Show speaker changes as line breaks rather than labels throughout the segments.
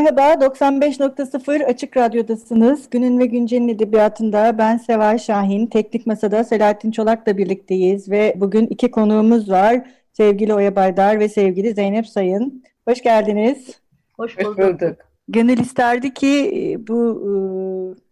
Merhaba, 95.0 Açık Radyo'dasınız. Günün ve Güncel'in edebiyatında ben Seval Şahin. Teknik Masa'da Selahattin Çolak'la birlikteyiz ve bugün iki konuğumuz var. Sevgili Oya Baydar ve sevgili Zeynep Sayın. Hoş geldiniz.
Hoş bulduk. Hoş bulduk.
Gönül isterdi ki e, bu e,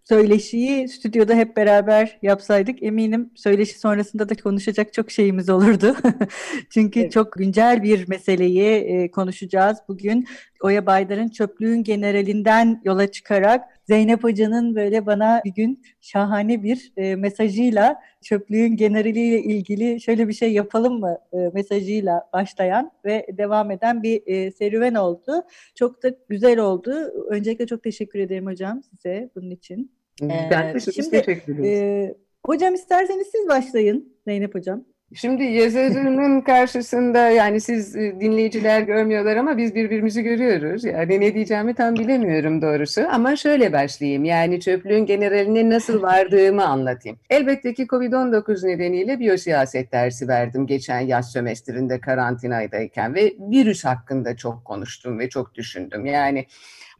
söyleşiyi stüdyoda hep beraber yapsaydık eminim söyleşi sonrasında da konuşacak çok şeyimiz olurdu. Çünkü evet. çok güncel bir meseleyi e, konuşacağız bugün. Oya Baydar'ın çöplüğün generalinden yola çıkarak Zeynep Hoca'nın böyle bana bir gün şahane bir e, mesajıyla çöplüğün generaliyle ilgili şöyle bir şey yapalım mı e, mesajıyla başlayan ve devam eden bir e, serüven oldu. Çok da güzel oldu. Öncelikle çok teşekkür ederim hocam size bunun için.
Ee, şimdi, teşekkür ederim. E,
hocam isterseniz siz başlayın Zeynep hocam.
Şimdi yazarının karşısında yani siz e, dinleyiciler görmüyorlar ama biz birbirimizi görüyoruz. Yani ne diyeceğimi tam bilemiyorum doğrusu ama şöyle başlayayım. Yani çöplüğün generaline nasıl vardığımı anlatayım. Elbette ki Covid-19 nedeniyle biyosiyaset dersi verdim geçen yaz sömestrinde karantinaydayken ve virüs hakkında çok konuştum ve çok düşündüm. Yani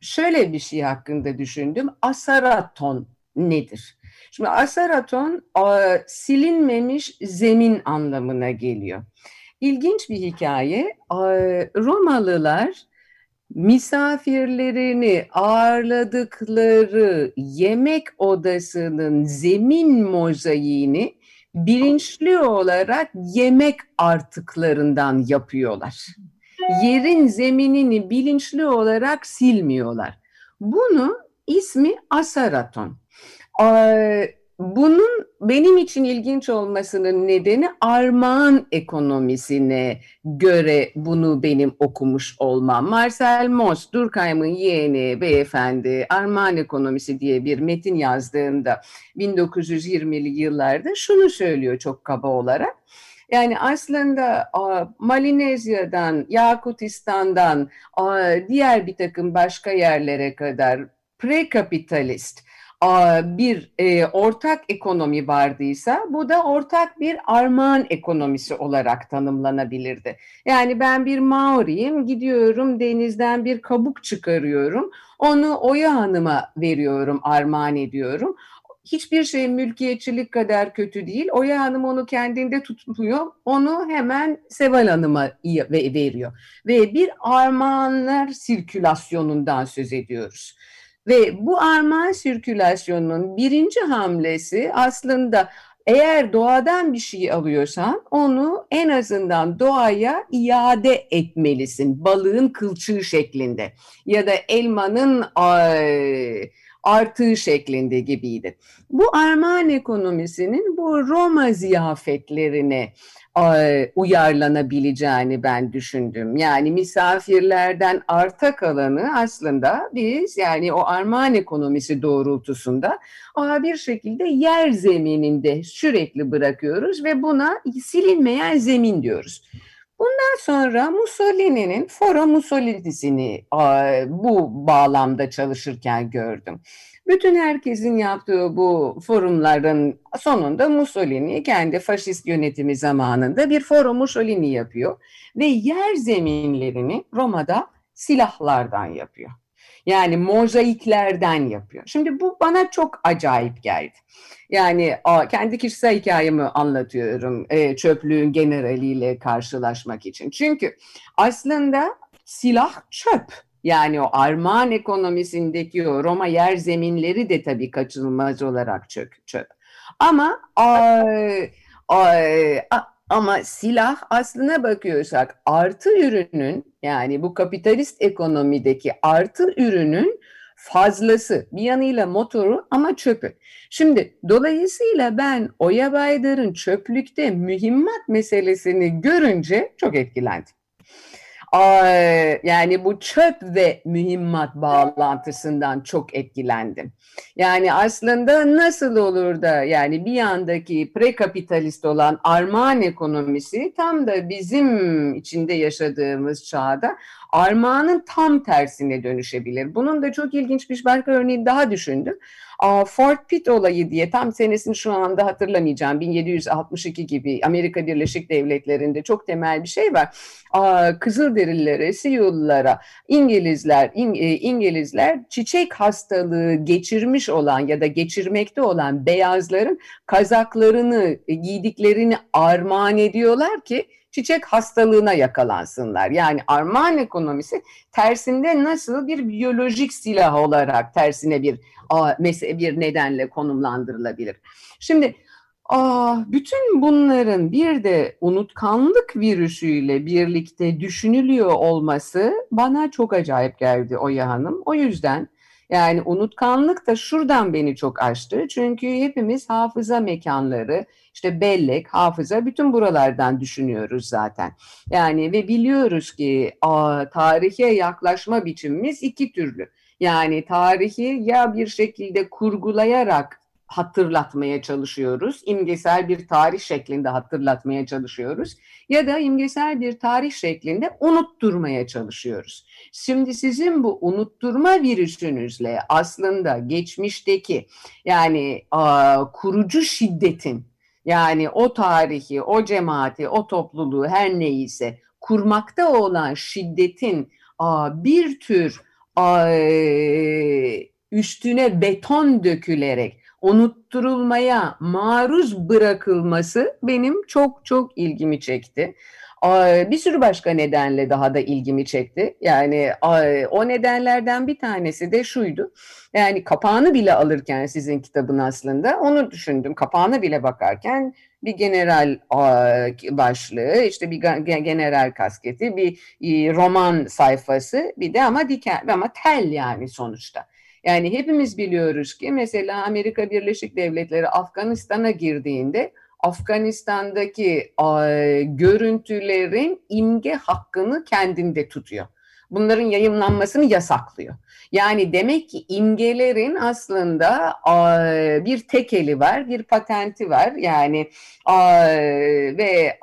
şöyle bir şey hakkında düşündüm. Asaraton nedir? Şimdi asaraton silinmemiş zemin anlamına geliyor. İlginç bir hikaye. Romalılar misafirlerini ağırladıkları yemek odasının zemin mozaiğini bilinçli olarak yemek artıklarından yapıyorlar. Yerin zeminini bilinçli olarak silmiyorlar. Bunu ismi asaraton. Bunun benim için ilginç olmasının nedeni armağan ekonomisine göre bunu benim okumuş olmam. Marcel Mauss, Durkheim'ın yeğeni beyefendi armağan ekonomisi diye bir metin yazdığında 1920'li yıllarda şunu söylüyor çok kaba olarak. Yani aslında Malinezya'dan, Yakutistan'dan, diğer bir takım başka yerlere kadar pre-kapitalist bir e, ortak ekonomi vardıysa bu da ortak bir armağan ekonomisi olarak tanımlanabilirdi. Yani ben bir Maori'yim gidiyorum denizden bir kabuk çıkarıyorum onu Oya Hanım'a veriyorum armağan ediyorum hiçbir şey mülkiyetçilik kadar kötü değil. Oya Hanım onu kendinde tutmuyor. Onu hemen Seval Hanım'a veriyor. Ve bir armağanlar sirkülasyonundan söz ediyoruz. Ve bu armağan sirkülasyonunun birinci hamlesi aslında eğer doğadan bir şey alıyorsan onu en azından doğaya iade etmelisin. Balığın kılçığı şeklinde ya da elmanın artığı şeklinde gibiydi. Bu armağan ekonomisinin bu Roma ziyafetlerine uyarlanabileceğini ben düşündüm. Yani misafirlerden arta kalanı aslında biz yani o armağan ekonomisi doğrultusunda bir şekilde yer zemininde sürekli bırakıyoruz ve buna silinmeyen zemin diyoruz. Bundan sonra Mussolini'nin Foro Mussolini'sini bu bağlamda çalışırken gördüm. Bütün herkesin yaptığı bu forumların sonunda Mussolini kendi faşist yönetimi zamanında bir forum Mussolini yapıyor ve yer zeminlerini Roma'da silahlardan yapıyor. Yani mozaiklerden yapıyor. Şimdi bu bana çok acayip geldi. Yani kendi kişisel hikayemi anlatıyorum e, çöplüğün generaliyle karşılaşmak için. Çünkü aslında silah çöp. Yani o armağan ekonomisindeki o Roma yer zeminleri de tabii kaçınılmaz olarak çöp. çöp. Ama ay, ay, ama silah aslına bakıyorsak artı ürünün yani bu kapitalist ekonomideki artı ürünün fazlası bir yanıyla motoru ama çöpü. Şimdi dolayısıyla ben Oya Baydar'ın çöplükte mühimmat meselesini görünce çok etkilendim yani bu çöp ve mühimmat bağlantısından çok etkilendim. Yani aslında nasıl olur da yani bir yandaki prekapitalist olan armağan ekonomisi tam da bizim içinde yaşadığımız çağda armağanın tam tersine dönüşebilir. Bunun da çok ilginç bir başka örneği daha düşündüm. Fort Pitt olayı diye tam senesini şu anda hatırlamayacağım 1762 gibi Amerika Birleşik Devletleri'nde çok temel bir şey var. Kızılderililere, Siyullara, İngilizler, e, İngilizler çiçek hastalığı geçirmiş olan ya da geçirmekte olan beyazların kazaklarını, giydiklerini armağan ediyorlar ki çiçek hastalığına yakalansınlar. Yani armağan ekonomisi tersinde nasıl bir biyolojik silah olarak tersine bir bir nedenle konumlandırılabilir. Şimdi bütün bunların bir de unutkanlık virüsüyle birlikte düşünülüyor olması bana çok acayip geldi Oya Hanım. O yüzden yani unutkanlık da şuradan beni çok açtı. Çünkü hepimiz hafıza mekanları, işte bellek, hafıza bütün buralardan düşünüyoruz zaten. Yani ve biliyoruz ki a, tarihe yaklaşma biçimimiz iki türlü. Yani tarihi ya bir şekilde kurgulayarak hatırlatmaya çalışıyoruz. İmgesel bir tarih şeklinde hatırlatmaya çalışıyoruz. Ya da imgesel bir tarih şeklinde unutturmaya çalışıyoruz. Şimdi sizin bu unutturma virüsünüzle aslında geçmişteki yani a, kurucu şiddetin yani o tarihi, o cemaati, o topluluğu her neyse kurmakta olan şiddetin a, bir tür a, üstüne beton dökülerek unutturulmaya maruz bırakılması benim çok çok ilgimi çekti. Bir sürü başka nedenle daha da ilgimi çekti. Yani o nedenlerden bir tanesi de şuydu. Yani kapağını bile alırken sizin kitabın aslında onu düşündüm. Kapağını bile bakarken bir general başlığı, işte bir general kasketi, bir roman sayfası, bir de ama diken ama tel yani sonuçta. Yani hepimiz biliyoruz ki mesela Amerika Birleşik Devletleri Afganistan'a girdiğinde Afganistan'daki görüntülerin imge hakkını kendinde tutuyor. Bunların yayınlanmasını yasaklıyor. Yani demek ki imgelerin aslında bir tekeli var, bir patenti var. Yani ve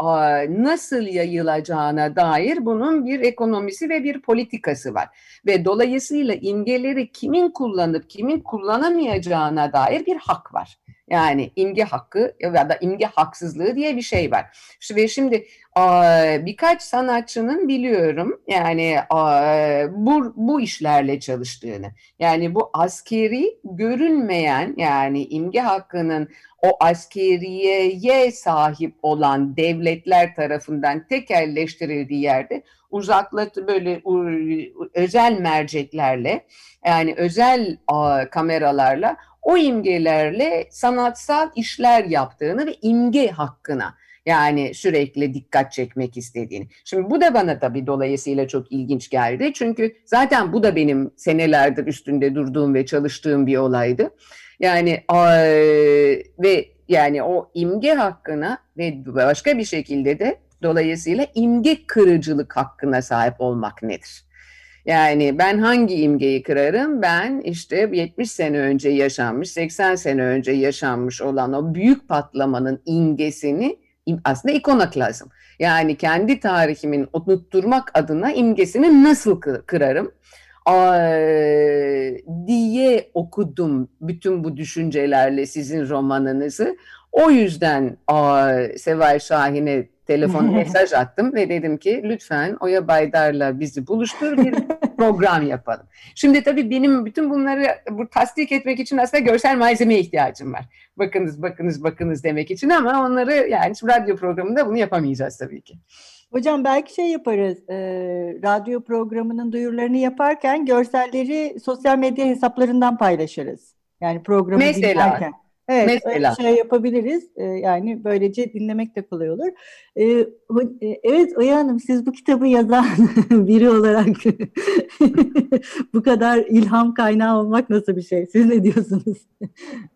nasıl yayılacağına dair bunun bir ekonomisi ve bir politikası var. Ve dolayısıyla imgeleri kimin kullanıp kimin kullanamayacağına dair bir hak var. Yani imge hakkı ya da imge haksızlığı diye bir şey var. Ve şimdi birkaç sanatçının biliyorum yani bu, bu işlerle çalıştığını. Yani bu askeri görünmeyen yani imge hakkının o askeriyeye sahip olan devletler tarafından tekelleştirildiği yerde uzaklatı böyle özel merceklerle yani özel kameralarla o imgelerle sanatsal işler yaptığını ve imge hakkına yani sürekli dikkat çekmek istediğini. Şimdi bu da bana tabii dolayısıyla çok ilginç geldi. Çünkü zaten bu da benim senelerdir üstünde durduğum ve çalıştığım bir olaydı. Yani ve yani o imge hakkına ve başka bir şekilde de dolayısıyla imge kırıcılık hakkına sahip olmak nedir? Yani ben hangi imgeyi kırarım? Ben işte 70 sene önce yaşanmış, 80 sene önce yaşanmış olan o büyük patlamanın imgesini aslında ikonoklazm. Yani kendi tarihimin unutturmak adına imgesini nasıl kırarım? diye okudum bütün bu düşüncelerle sizin romanınızı. O yüzden Seval Şahin'e telefon mesaj attım ve dedim ki lütfen Oya Baydar'la bizi buluştur bir program yapalım. Şimdi tabii benim bütün bunları bu tasdik etmek için aslında görsel malzemeye ihtiyacım var. Bakınız bakınız bakınız demek için ama onları yani radyo programında bunu yapamayacağız tabii ki.
Hocam belki şey yaparız, e, radyo programının duyurularını yaparken görselleri sosyal medya hesaplarından paylaşırız. Yani programı Mesela, dinlerken. Evet, Mesela. şey yapabiliriz. Ee, yani böylece dinlemek de kolay olur. Ee, e, evet Oya Hanım, siz bu kitabı yazan biri olarak bu kadar ilham kaynağı olmak nasıl bir şey? Siz ne diyorsunuz?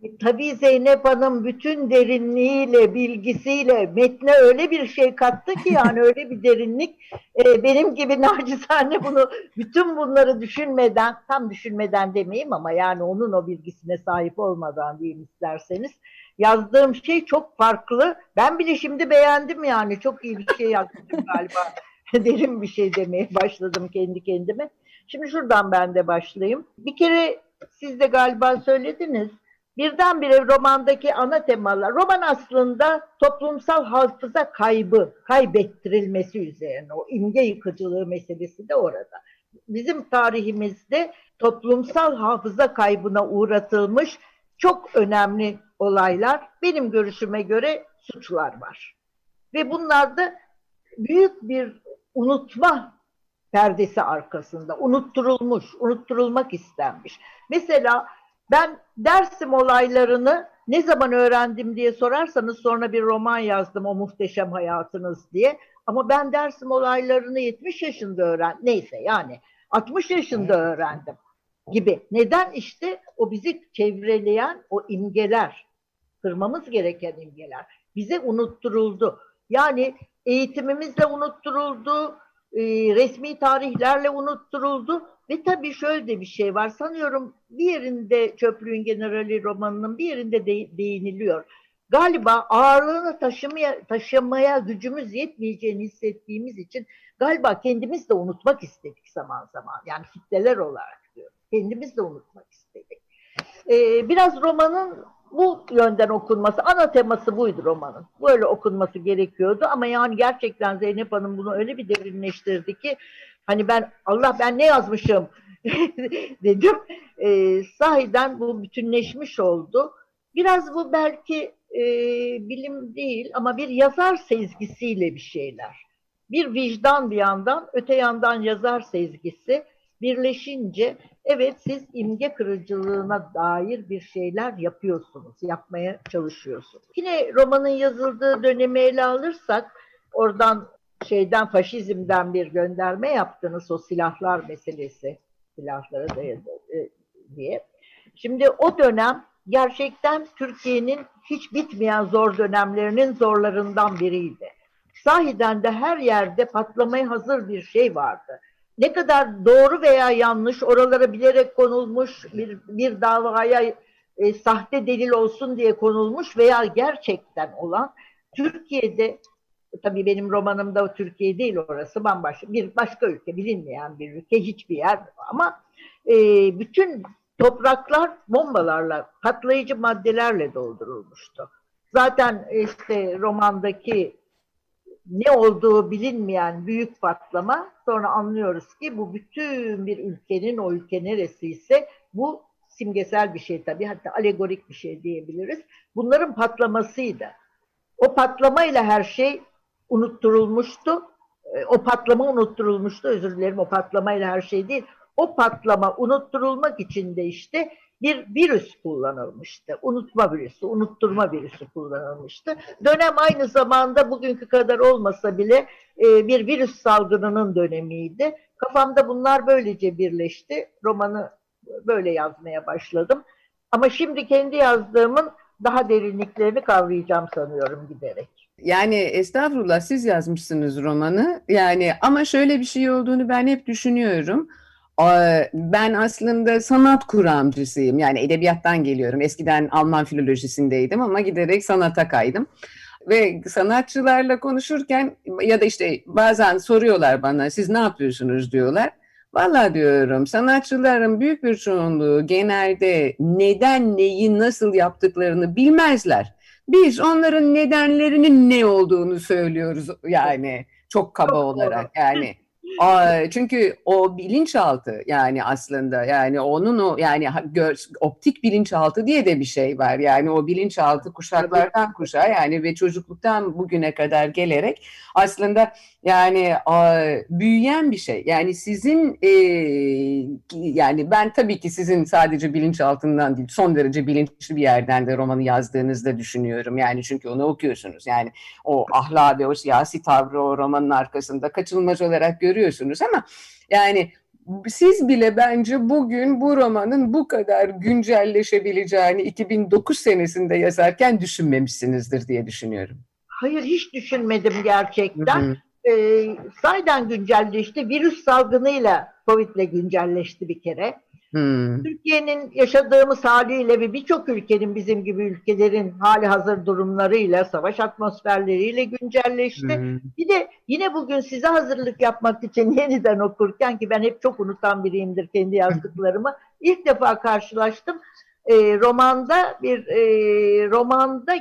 E, tabii Zeynep Hanım bütün derinliğiyle, bilgisiyle metne öyle bir şey kattı ki yani öyle bir derinlik. E, benim gibi nacizane bunu bütün bunları düşünmeden, tam düşünmeden demeyeyim ama yani onun o bilgisine sahip olmadan diyeyim isterseniz yazdığım şey çok farklı. Ben bile şimdi beğendim yani. Çok iyi bir şey yazdım galiba. Derin bir şey demeye başladım kendi kendime. Şimdi şuradan ben de başlayayım. Bir kere siz de galiba söylediniz. Birdenbire romandaki ana temalar, roman aslında toplumsal hafıza kaybı, kaybettirilmesi üzerine, o imge yıkıcılığı meselesi de orada. Bizim tarihimizde toplumsal hafıza kaybına uğratılmış çok önemli olaylar, benim görüşüme göre suçlar var. Ve bunlarda büyük bir unutma perdesi arkasında, unutturulmuş, unutturulmak istenmiş. Mesela ben Dersim olaylarını ne zaman öğrendim diye sorarsanız sonra bir roman yazdım o muhteşem hayatınız diye. Ama ben Dersim olaylarını 70 yaşında öğren, neyse yani 60 yaşında öğrendim gibi. Neden işte o bizi çevreleyen o imgeler, kırmamız gereken imgeler bize unutturuldu. Yani eğitimimizle unutturuldu, e, resmi tarihlerle unutturuldu ve tabii şöyle de bir şey var. Sanıyorum bir yerinde Çöplüğün Generali romanının bir yerinde de, değiniliyor. Galiba ağırlığını taşımaya, taşımaya gücümüz yetmeyeceğini hissettiğimiz için galiba kendimiz de unutmak istedik zaman zaman. Yani kitleler olarak. Kendimiz de unutmak istedik. Ee, biraz romanın bu yönden okunması, ana teması buydu romanın. Böyle okunması gerekiyordu ama yani gerçekten Zeynep Hanım bunu öyle bir derinleştirdi ki hani ben Allah ben ne yazmışım dedim. E, sahiden bu bütünleşmiş oldu. Biraz bu belki e, bilim değil ama bir yazar sezgisiyle bir şeyler. Bir vicdan bir yandan, öte yandan yazar sezgisi birleşince evet siz imge kırıcılığına dair bir şeyler yapıyorsunuz, yapmaya çalışıyorsunuz. Yine romanın yazıldığı dönemi ele alırsak oradan şeyden faşizmden bir gönderme yaptınız o silahlar meselesi silahlara dayalı e, diye. Şimdi o dönem gerçekten Türkiye'nin hiç bitmeyen zor dönemlerinin zorlarından biriydi. Sahiden de her yerde patlamaya hazır bir şey vardı ne kadar doğru veya yanlış oralara bilerek konulmuş bir, bir davaya e, sahte delil olsun diye konulmuş veya gerçekten olan Türkiye'de tabii benim romanımda Türkiye değil orası bambaşka bir başka ülke bilinmeyen bir ülke hiçbir yer ama e, bütün topraklar bombalarla patlayıcı maddelerle doldurulmuştu. Zaten işte romandaki ne olduğu bilinmeyen büyük patlama sonra anlıyoruz ki bu bütün bir ülkenin o ülke neresiyse bu simgesel bir şey tabii hatta alegorik bir şey diyebiliriz. Bunların patlamasıydı. O patlamayla her şey unutturulmuştu. E, o patlama unutturulmuştu. Özür dilerim o patlamayla her şey değil. O patlama unutturulmak için de işte bir virüs kullanılmıştı. Unutma virüsü, unutturma virüsü kullanılmıştı. Dönem aynı zamanda bugünkü kadar olmasa bile e, bir virüs salgınının dönemiydi. Kafamda bunlar böylece birleşti. Romanı böyle yazmaya başladım. Ama şimdi kendi yazdığımın daha derinliklerini kavrayacağım sanıyorum giderek.
Yani estağfurullah siz yazmışsınız romanı. Yani ama şöyle bir şey olduğunu ben hep düşünüyorum ben aslında sanat kuramcısıyım. Yani edebiyattan geliyorum. Eskiden Alman filolojisindeydim ama giderek sanata kaydım. Ve sanatçılarla konuşurken ya da işte bazen soruyorlar bana siz ne yapıyorsunuz diyorlar. Valla diyorum sanatçıların büyük bir çoğunluğu genelde neden neyi nasıl yaptıklarını bilmezler. Biz onların nedenlerinin ne olduğunu söylüyoruz yani çok kaba olarak yani. Çünkü o bilinçaltı yani aslında yani onun o yani optik bilinçaltı diye de bir şey var. Yani o bilinçaltı kuşaklardan kuşağa yani ve çocukluktan bugüne kadar gelerek aslında yani büyüyen bir şey. Yani sizin e, yani ben tabii ki sizin sadece bilinçaltından değil son derece bilinçli bir yerden de romanı yazdığınızda düşünüyorum. Yani çünkü onu okuyorsunuz. Yani o ahlak ve o siyasi tavrı o romanın arkasında kaçınılmaz olarak görüyorsunuz ama yani siz bile bence bugün bu romanın bu kadar güncelleşebileceğini 2009 senesinde yazarken düşünmemişsinizdir diye düşünüyorum.
Hayır hiç düşünmedim gerçekten. Hı hı. Ee, sayeden güncelleşti. Virüs salgınıyla Covid'le güncelleşti bir kere. Hmm. Türkiye'nin yaşadığımız haliyle ve birçok ülkenin bizim gibi ülkelerin hali hazır durumlarıyla, savaş atmosferleriyle güncelleşti. Hmm. Bir de yine bugün size hazırlık yapmak için yeniden okurken ki ben hep çok unutan biriyimdir kendi yazdıklarımı. ilk defa karşılaştım. E, romanda bir e, romanda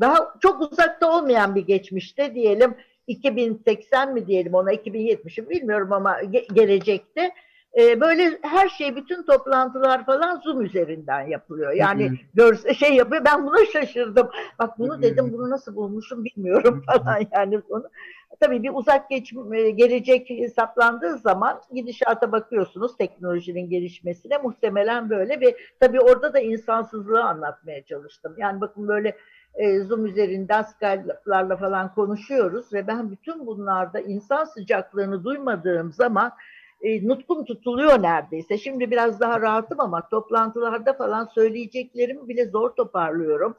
daha çok uzakta olmayan bir geçmişte diyelim 2080 mi diyelim ona 2070'i bilmiyorum ama ge gelecekte e, böyle her şey bütün toplantılar falan Zoom üzerinden yapılıyor. Yani görse şey yapıyor. Ben buna şaşırdım. Bak bunu dedim bunu nasıl bulmuşum bilmiyorum falan yani bunu. Tabii bir uzak geç, e, gelecek hesaplandığı zaman gidişata bakıyorsunuz teknolojinin gelişmesine muhtemelen böyle ve tabii orada da insansızlığı anlatmaya çalıştım. Yani bakın böyle e, Zoom üzerinden Skype'larla falan konuşuyoruz ve ben bütün bunlarda insan sıcaklığını duymadığım zaman e, nutkum tutuluyor neredeyse. Şimdi biraz daha rahatım ama toplantılarda falan söyleyeceklerimi bile zor toparlıyorum.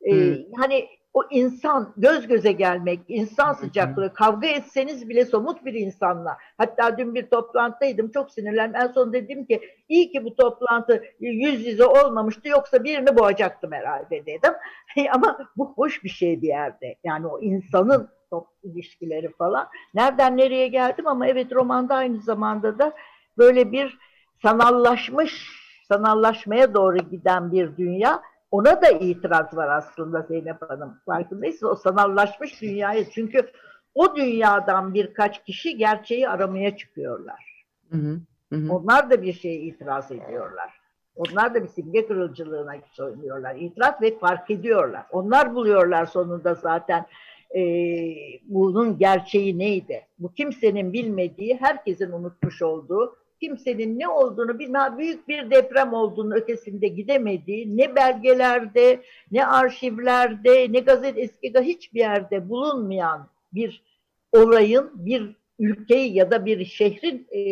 E, hmm. Hani o insan göz göze gelmek, insan sıcaklığı, kavga etseniz bile somut bir insanla. Hatta dün bir toplantıdaydım, çok sinirlendim. En son dedim ki iyi ki bu toplantı yüz yüze olmamıştı yoksa birini boğacaktım herhalde dedim. Ama bu hoş bir şey bir yerde. Yani o insanın top ilişkileri falan. Nereden nereye geldim ama evet romanda aynı zamanda da böyle bir sanallaşmış, sanallaşmaya doğru giden bir dünya ona da itiraz var aslında Zeynep Hanım. Farkındaysanız o sanallaşmış dünyaya. Çünkü o dünyadan birkaç kişi gerçeği aramaya çıkıyorlar. Hı hı, hı. Onlar da bir şeye itiraz ediyorlar. Onlar da bir simge kırılcılığına söylüyorlar. İtiraz ve fark ediyorlar. Onlar buluyorlar sonunda zaten e, bunun gerçeği neydi? Bu kimsenin bilmediği, herkesin unutmuş olduğu kimsenin ne olduğunu bilmem büyük bir deprem olduğunu ötesinde gidemediği ne belgelerde ne arşivlerde ne gazete eski hiçbir yerde bulunmayan bir olayın bir ülkeyi ya da bir şehrin e,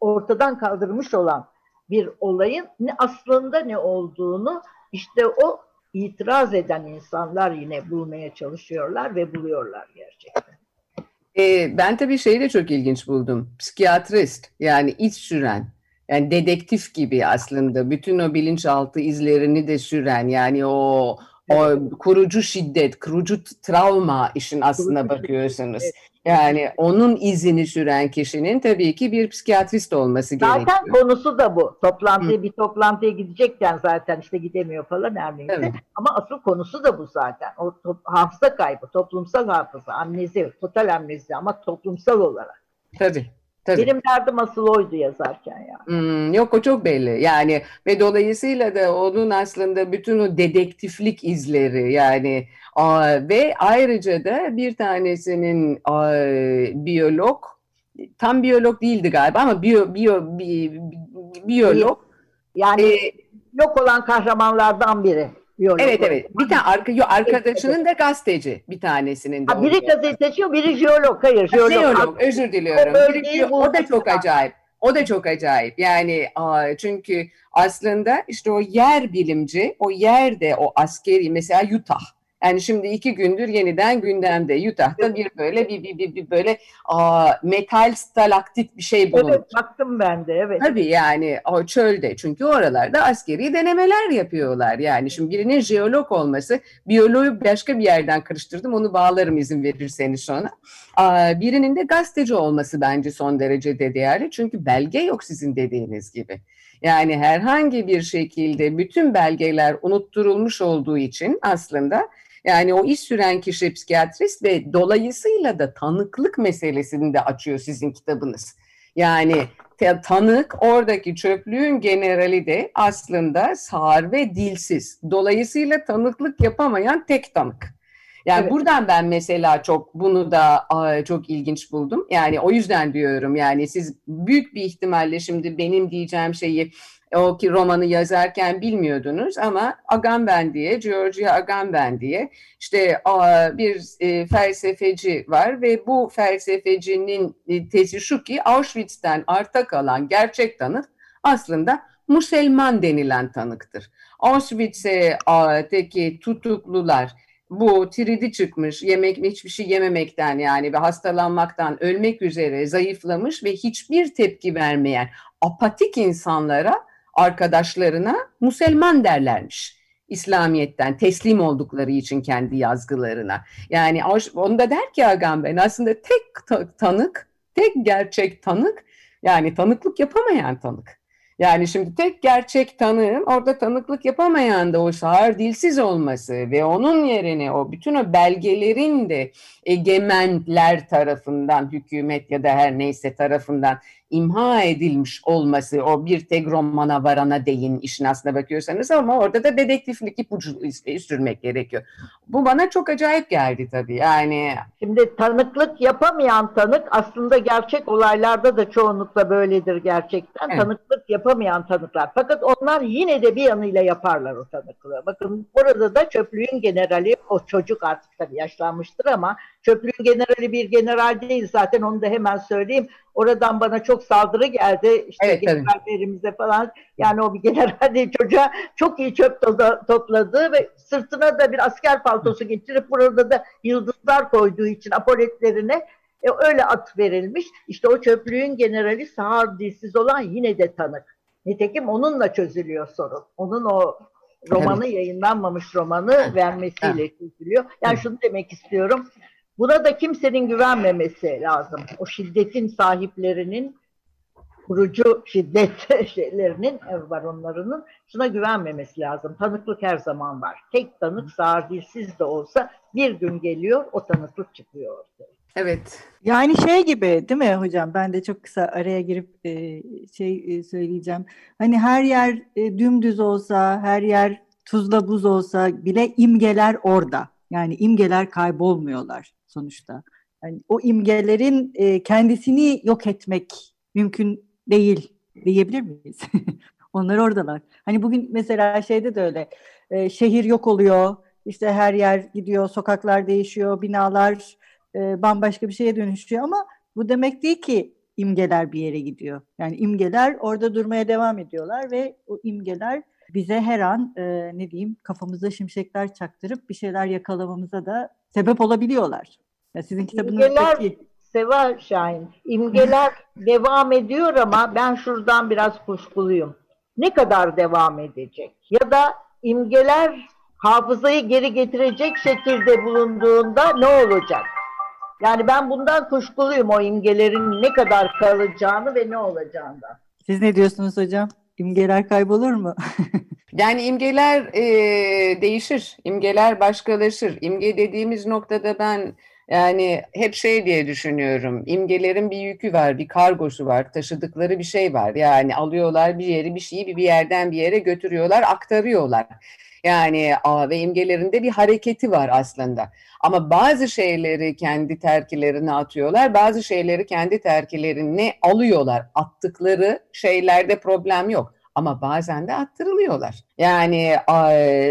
ortadan kaldırmış olan bir olayın ne aslında ne olduğunu işte o itiraz eden insanlar yine bulmaya çalışıyorlar ve buluyorlar gerçekten.
E, ben tabii şeyi de çok ilginç buldum. Psikiyatrist yani iç süren yani dedektif gibi aslında bütün o bilinçaltı izlerini de süren yani o o kurucu şiddet, kurucu travma işin aslına bakıyorsunuz. Yani onun izini süren kişinin tabii ki bir psikiyatrist olması
zaten
gerekiyor.
Zaten konusu da bu. Toplantıya bir toplantıya gidecekken zaten işte gidemiyor falan her neyse. Evet. Ama asıl konusu da bu zaten. O to- hafıza kaybı, toplumsal hafıza, amnezi, total amnezi ama toplumsal olarak.
Tabii. Tabii.
Benim derdim asıl oydu yazarken yani.
Hmm, yok o çok belli yani ve dolayısıyla da onun aslında bütün o dedektiflik izleri yani a, ve ayrıca da bir tanesinin a, biyolog tam biyolog değildi galiba ama biyo, biyo, bi, biyolog.
Yani e, yok olan kahramanlardan biri.
Biyolog. Evet evet. Bir tane arka, yok, arkadaşının da gazeteci bir tanesinin de.
Ha, biri gazeteci, biri jeolog. Hayır, jeolog. Jeolog,
özür diliyorum. O, biri, o da çok acayip. O da çok acayip. Yani çünkü aslında işte o yer bilimci, o yerde o askeri mesela Utah yani şimdi iki gündür yeniden gündemde. Utah'ta bir böyle bir, bir, bir, bir böyle aa, metal stalaktit bir şey bulundu.
Evet baktım ben de evet.
Tabii yani o çölde çünkü oralarda askeri denemeler yapıyorlar. Yani şimdi birinin jeolog olması biyoloğu başka bir yerden karıştırdım onu bağlarım izin verirseniz sonra. Aa, birinin de gazeteci olması bence son derece de değerli. Çünkü belge yok sizin dediğiniz gibi. Yani herhangi bir şekilde bütün belgeler unutturulmuş olduğu için aslında Yani o iş süren kişi psikiyatrist ve dolayısıyla da tanıklık meselesini de açıyor sizin kitabınız. Yani tanık oradaki çöplüğün generali de aslında sağır ve dilsiz. Dolayısıyla tanıklık yapamayan tek tanık. Yani evet. buradan ben mesela çok bunu da çok ilginç buldum. Yani o yüzden diyorum yani siz büyük bir ihtimalle şimdi benim diyeceğim şeyi o ki romanı yazarken bilmiyordunuz ama Agamben diye, Georgia Agamben diye işte bir e, felsefeci var ve bu felsefecinin e, tezi şu ki Auschwitz'ten arta kalan gerçek tanık aslında Müslüman denilen tanıktır. Auschwitz'teki tutuklular bu tridi çıkmış, yemek hiçbir şey yememekten yani ve hastalanmaktan ölmek üzere zayıflamış ve hiçbir tepki vermeyen apatik insanlara arkadaşlarına Müslüman derlermiş. İslamiyet'ten teslim oldukları için kendi yazgılarına. Yani onda der ki Agamben aslında tek tanık, tek gerçek tanık yani tanıklık yapamayan tanık. Yani şimdi tek gerçek tanığın orada tanıklık yapamayan da o sağır dilsiz olması ve onun yerine o bütün o belgelerin de egemenler tarafından hükümet ya da her neyse tarafından imha edilmiş olması o bir tek romana varana değin işin aslına bakıyorsanız ama orada da dedektiflik ipucu sürmek gerekiyor. Bu bana çok acayip geldi tabii yani.
Şimdi tanıklık yapamayan tanık aslında gerçek olaylarda da çoğunlukla böyledir gerçekten. Evet. Tanıklık yapamayan tanıklar. Fakat onlar yine de bir yanıyla yaparlar o tanıklığı. Bakın burada da çöplüğün generali o çocuk artık tabii yaşlanmıştır ama çöplüğün generali bir general değil zaten onu da hemen söyleyeyim. Oradan bana çok saldırı geldi. İşte evet, generallerimize falan. Yani o bir general değil çocuğa çok iyi çöp topladı ve sırtına da bir asker paltosu getirip burada da yıldızlar koyduğu için apoletlerine e, öyle at verilmiş. İşte o çöplüğün generali sağır dilsiz olan yine de tanık. Nitekim onunla çözülüyor sorun. Onun o romanı yayınlanmamış romanı vermesiyle çözülüyor. Yani şunu demek istiyorum. Buna da kimsenin güvenmemesi lazım. O şiddetin sahiplerinin kurucu şiddet şeylerinin, baronlarının şuna güvenmemesi lazım. Tanıklık her zaman var. Tek tanık sağır dilsiz de olsa bir gün geliyor o tanıklık çıkıyor ortaya.
Evet.
Yani şey gibi değil mi hocam? Ben de çok kısa araya girip e, şey e, söyleyeceğim. Hani her yer e, dümdüz olsa, her yer tuzla buz olsa bile imgeler orada. Yani imgeler kaybolmuyorlar sonuçta. Yani o imgelerin e, kendisini yok etmek mümkün değil diyebilir miyiz? Onlar oradalar. Hani bugün mesela şeyde de öyle. E, şehir yok oluyor. İşte her yer gidiyor, sokaklar değişiyor, binalar e, bambaşka bir şeye dönüşüyor ama bu demek değil ki imgeler bir yere gidiyor. Yani imgeler orada durmaya devam ediyorlar ve o imgeler bize her an e, ne diyeyim kafamıza şimşekler çaktırıp bir şeyler yakalamamıza da sebep olabiliyorlar. Ya sizin kitabınızdaki...
İmgeler, Seva Şahin, imgeler devam ediyor ama ben şuradan biraz kuşkuluyum. Ne kadar devam edecek? Ya da imgeler hafızayı geri getirecek şekilde bulunduğunda ne olacak? Yani ben bundan kuşkuluyum o imgelerin ne kadar kalacağını ve ne olacağından.
Siz ne diyorsunuz hocam? İmgeler kaybolur mu?
yani imgeler e, değişir, imgeler başkalaşır. İmge dediğimiz noktada ben yani hep şey diye düşünüyorum. İmgelerin bir yükü var, bir kargosu var, taşıdıkları bir şey var. Yani alıyorlar bir yeri, bir şeyi bir yerden bir yere götürüyorlar, aktarıyorlar. Yani ve imgelerinde bir hareketi var aslında. Ama bazı şeyleri kendi terkilerine atıyorlar, bazı şeyleri kendi terkilerine alıyorlar. Attıkları şeylerde problem yok ama bazen de attırılıyorlar. Yani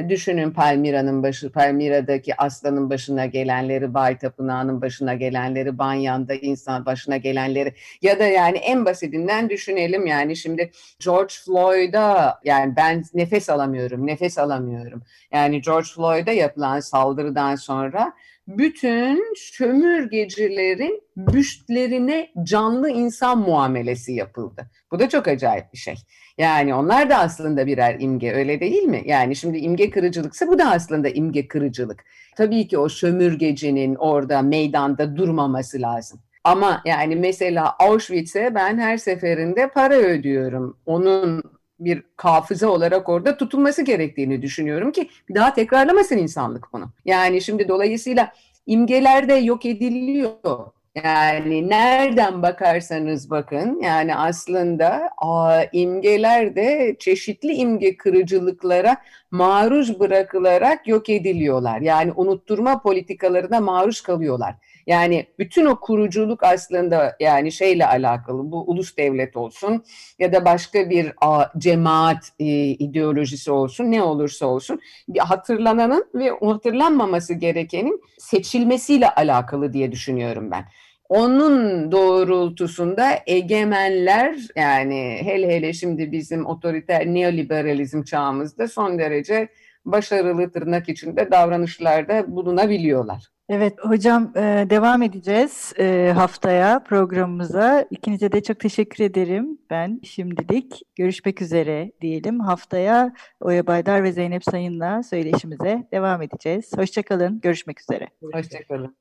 düşünün Palmira'nın başı, Palmira'daki aslanın başına gelenleri, Bay Tapınağı'nın başına gelenleri, Banyan'da insan başına gelenleri ya da yani en basitinden düşünelim yani şimdi George Floyd'a yani ben nefes alamıyorum, nefes alamıyorum. Yani George Floyd'a yapılan saldırıdan sonra bütün sömürgecilerin büstlerine canlı insan muamelesi yapıldı. Bu da çok acayip bir şey. Yani onlar da aslında birer imge öyle değil mi? Yani şimdi imge kırıcılıksa bu da aslında imge kırıcılık. Tabii ki o sömürgecinin orada meydanda durmaması lazım. Ama yani mesela Auschwitz'e ben her seferinde para ödüyorum. Onun bir hafıza olarak orada tutulması gerektiğini düşünüyorum ki daha tekrarlamasın insanlık bunu. Yani şimdi dolayısıyla imgeler de yok ediliyor. Yani nereden bakarsanız bakın yani aslında a, imgeler de çeşitli imge kırıcılıklara maruz bırakılarak yok ediliyorlar. Yani unutturma politikalarına maruz kalıyorlar. Yani bütün o kuruculuk aslında yani şeyle alakalı bu ulus devlet olsun ya da başka bir a, cemaat e, ideolojisi olsun ne olursa olsun bir hatırlananın ve hatırlanmaması gerekenin seçilmesiyle alakalı diye düşünüyorum ben. Onun doğrultusunda egemenler yani hele hele şimdi bizim otoriter neoliberalizm çağımızda son derece başarılı tırnak içinde davranışlarda bulunabiliyorlar.
Evet hocam e, devam edeceğiz e, haftaya programımıza. İkinize de çok teşekkür ederim ben şimdilik. Görüşmek üzere diyelim. Haftaya Oya Baydar ve Zeynep Sayın'la söyleşimize devam edeceğiz. Hoşçakalın, görüşmek üzere.
Hoşçakalın.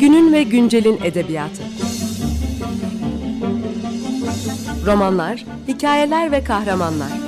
Günün ve güncelin edebiyatı. Romanlar, hikayeler ve kahramanlar.